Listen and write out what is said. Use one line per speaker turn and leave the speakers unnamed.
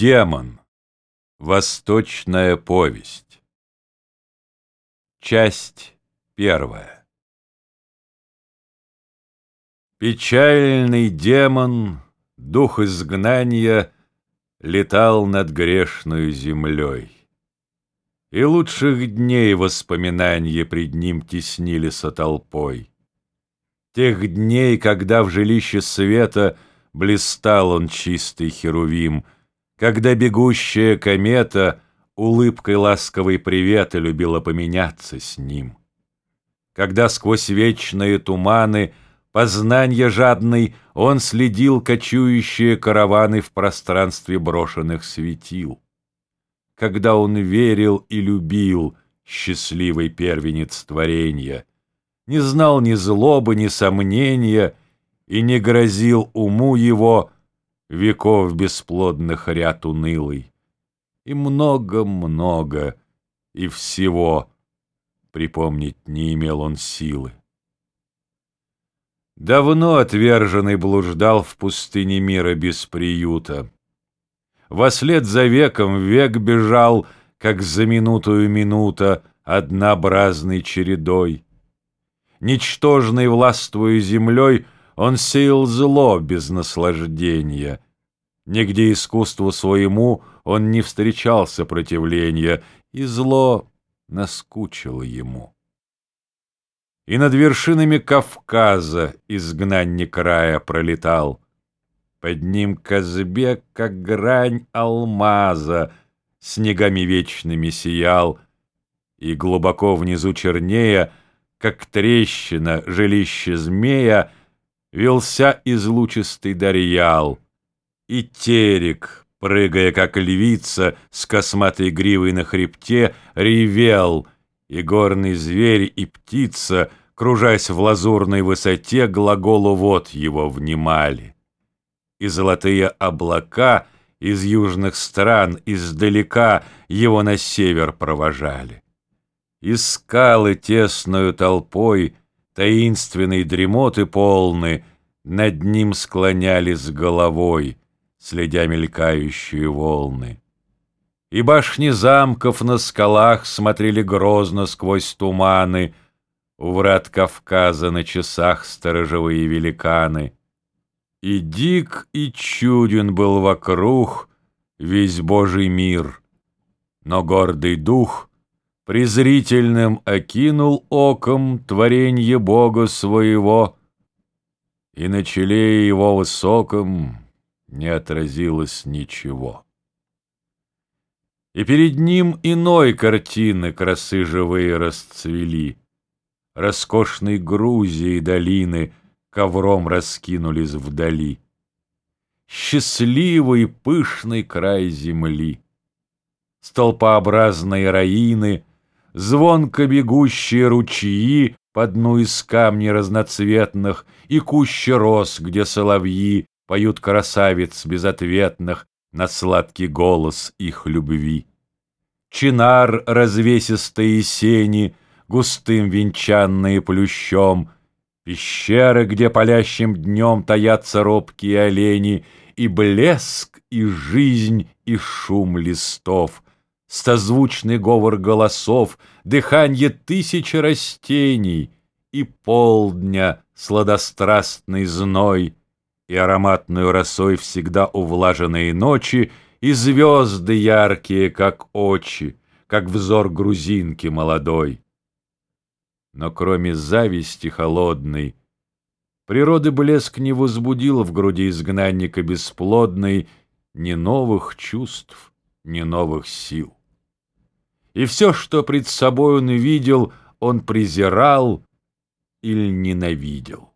Демон. Восточная повесть. Часть первая. Печальный демон, дух изгнания, Летал над грешную землей. И лучших дней воспоминания Пред ним теснили со толпой. Тех дней, когда в жилище света Блистал он чистый херувим — когда бегущая комета улыбкой ласковой привета любила поменяться с ним. Когда сквозь вечные туманы познанья жадный он следил кочующие караваны в пространстве брошенных светил. Когда он верил и любил счастливый первенец творения, не знал ни злобы, ни сомнения и не грозил уму его веков бесплодных ряд унылый, и много-много, и всего припомнить не имел он силы. Давно отверженный блуждал в пустыне мира без приюта. Вослед за веком век бежал, как за минутую минута, однообразной чередой. Ничтожный властвуя землей — он сеял зло без наслаждения. Нигде искусству своему он не встречал сопротивления, и зло наскучило ему. И над вершинами Кавказа изгнанник рая пролетал. Под ним Казбек, как грань алмаза, снегами вечными сиял, и глубоко внизу чернея, как трещина жилище змея, Вился излучистый Дарьял, и терек, прыгая как львица с косматой гривой на хребте, ревел, и горный зверь и птица, кружась в лазурной высоте, глаголу вот его внимали. И золотые облака из южных стран издалека его на север провожали. И скалы тесную толпой таинственной дремоты полны, над ним склонялись головой, следя мелькающие волны. И башни замков на скалах смотрели грозно сквозь туманы, у врат Кавказа на часах сторожевые великаны. И дик, и чуден был вокруг весь Божий мир, но гордый дух — презрительным окинул оком творенье Бога своего, и на челе его высоком не отразилось ничего. И перед ним иной картины красы живые расцвели, роскошной Грузии долины ковром раскинулись вдали. Счастливый пышный край земли, столпообразные раины — звонко бегущие ручьи по дну из камней разноцветных и куща роз, где соловьи поют красавиц безответных на сладкий голос их любви. Чинар развесистые сени, густым венчанные плющом, пещеры, где палящим днем таятся робкие олени, и блеск, и жизнь, и шум листов — Стозвучный говор голосов, дыханье тысячи растений И полдня сладострастный зной, И ароматную росой всегда увлаженные ночи, И звезды яркие, как очи, Как взор грузинки молодой. Но кроме зависти холодной, Природы блеск не возбудил в груди изгнанника бесплодной Ни новых чувств, ни новых сил и все, что пред собой он видел, он презирал или ненавидел.